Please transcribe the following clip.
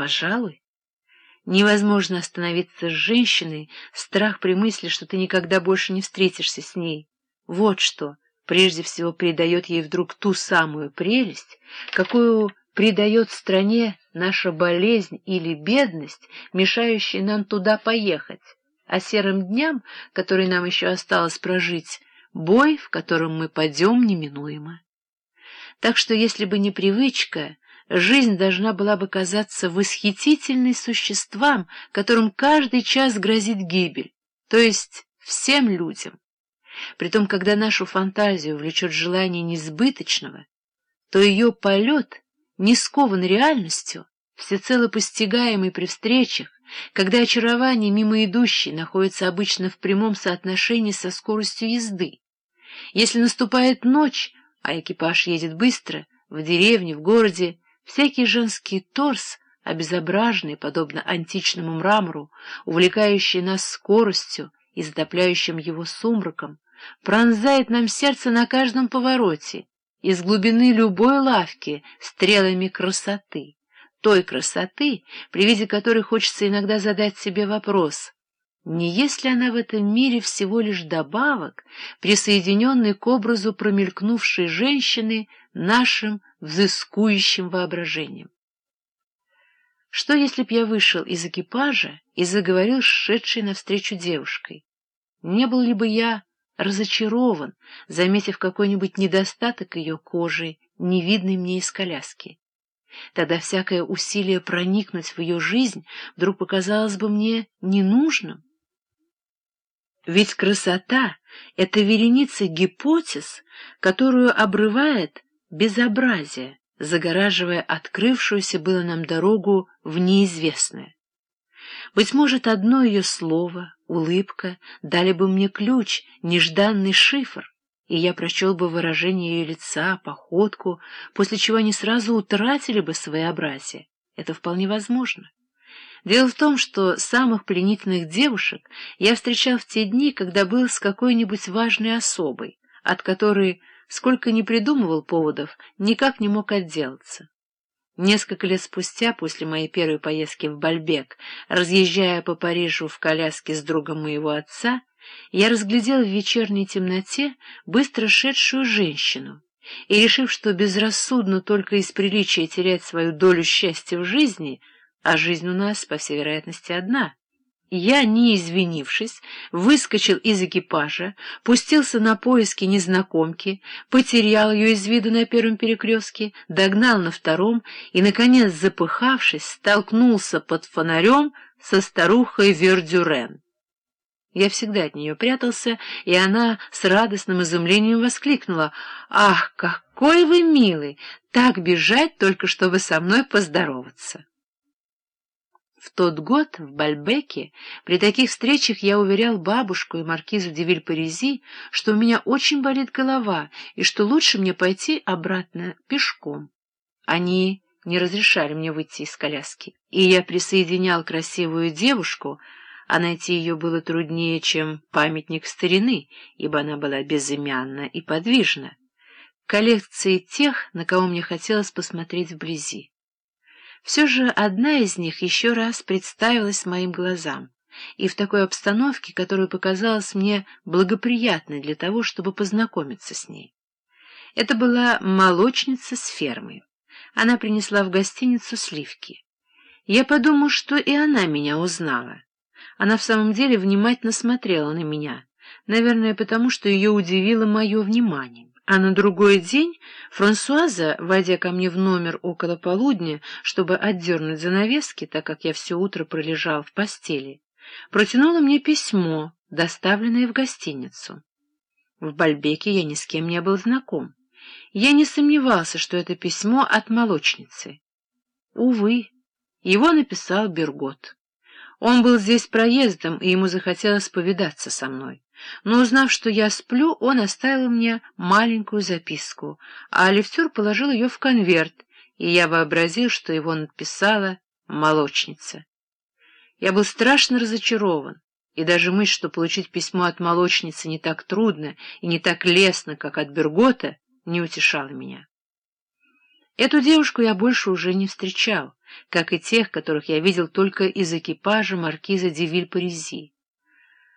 Пожалуй. Невозможно остановиться с женщиной, страх при мысли, что ты никогда больше не встретишься с ней. Вот что прежде всего придает ей вдруг ту самую прелесть, какую придает стране наша болезнь или бедность, мешающая нам туда поехать, а серым дням, которые нам еще осталось прожить, бой, в котором мы пойдем неминуемо. Так что если бы не привычка, жизнь должна была бы казаться восхитительной существам, которым каждый час грозит гибель, то есть всем людям. Притом, когда нашу фантазию влечет желание несбыточного, то ее полет не скован реальностью, всецело постигаемый при встречах, когда очарование мимо идущей находится обычно в прямом соотношении со скоростью езды. Если наступает ночь, а экипаж едет быстро, в деревне, в городе, Всякий женский торс, обезображенный, подобно античному мрамору, увлекающий нас скоростью и затопляющим его сумраком, пронзает нам сердце на каждом повороте, из глубины любой лавки стрелами красоты, той красоты, при виде которой хочется иногда задать себе вопрос, не есть ли она в этом мире всего лишь добавок, присоединенный к образу промелькнувшей женщины нашим взыскующим воображением? Что, если б я вышел из экипажа и заговорил с шедшей навстречу девушкой? Не был ли бы я разочарован, заметив какой-нибудь недостаток ее кожи, невидный мне из коляски? Тогда всякое усилие проникнуть в ее жизнь вдруг показалось бы мне ненужным. Ведь красота — это вереница гипотез, которую обрывает безобразие, загораживая открывшуюся было нам дорогу в неизвестное. Быть может, одно ее слово, улыбка дали бы мне ключ, нежданный шифр, и я прочел бы выражение ее лица, походку, после чего они сразу утратили бы своеобразие. Это вполне возможно. Дело в том, что самых пленительных девушек я встречал в те дни, когда был с какой-нибудь важной особой, от которой, сколько ни придумывал поводов, никак не мог отделаться. Несколько лет спустя, после моей первой поездки в Бальбек, разъезжая по Парижу в коляске с другом моего отца, я разглядел в вечерней темноте быстро шедшую женщину, и, решив, что безрассудно только из приличия терять свою долю счастья в жизни — а жизнь у нас, по всей вероятности, одна. Я, не извинившись, выскочил из экипажа, пустился на поиски незнакомки, потерял ее из виду на первом перекрестке, догнал на втором и, наконец, запыхавшись, столкнулся под фонарем со старухой Вердюрен. Я всегда от нее прятался, и она с радостным изумлением воскликнула. «Ах, какой вы милый! Так бежать, только чтобы со мной поздороваться!» В тот год в Бальбеке при таких встречах я уверял бабушку и маркизу де Вильпарези, что у меня очень болит голова и что лучше мне пойти обратно пешком. Они не разрешали мне выйти из коляски, и я присоединял красивую девушку, а найти ее было труднее, чем памятник старины, ибо она была безымянна и подвижна, коллекции тех, на кого мне хотелось посмотреть вблизи. Все же одна из них еще раз представилась моим глазам, и в такой обстановке, которая показалась мне благоприятной для того, чтобы познакомиться с ней. Это была молочница с фермы. Она принесла в гостиницу сливки. Я подумал, что и она меня узнала. Она в самом деле внимательно смотрела на меня, наверное, потому что ее удивило мое внимание. А на другой день Франсуаза, войдя ко мне в номер около полудня, чтобы отдернуть занавески, так как я все утро пролежал в постели, протянула мне письмо, доставленное в гостиницу. В Бальбеке я ни с кем не был знаком. Я не сомневался, что это письмо от молочницы. Увы, его написал Бергот. Он был здесь проездом, и ему захотелось повидаться со мной. Но узнав, что я сплю, он оставил мне маленькую записку, а лифтер положил ее в конверт, и я вообразил, что его написала молочница. Я был страшно разочарован, и даже мысль, что получить письмо от молочницы не так трудно и не так лестно, как от Бергота, не утешала меня. Эту девушку я больше уже не встречал, как и тех, которых я видел только из экипажа маркиза де Виль-Паризи.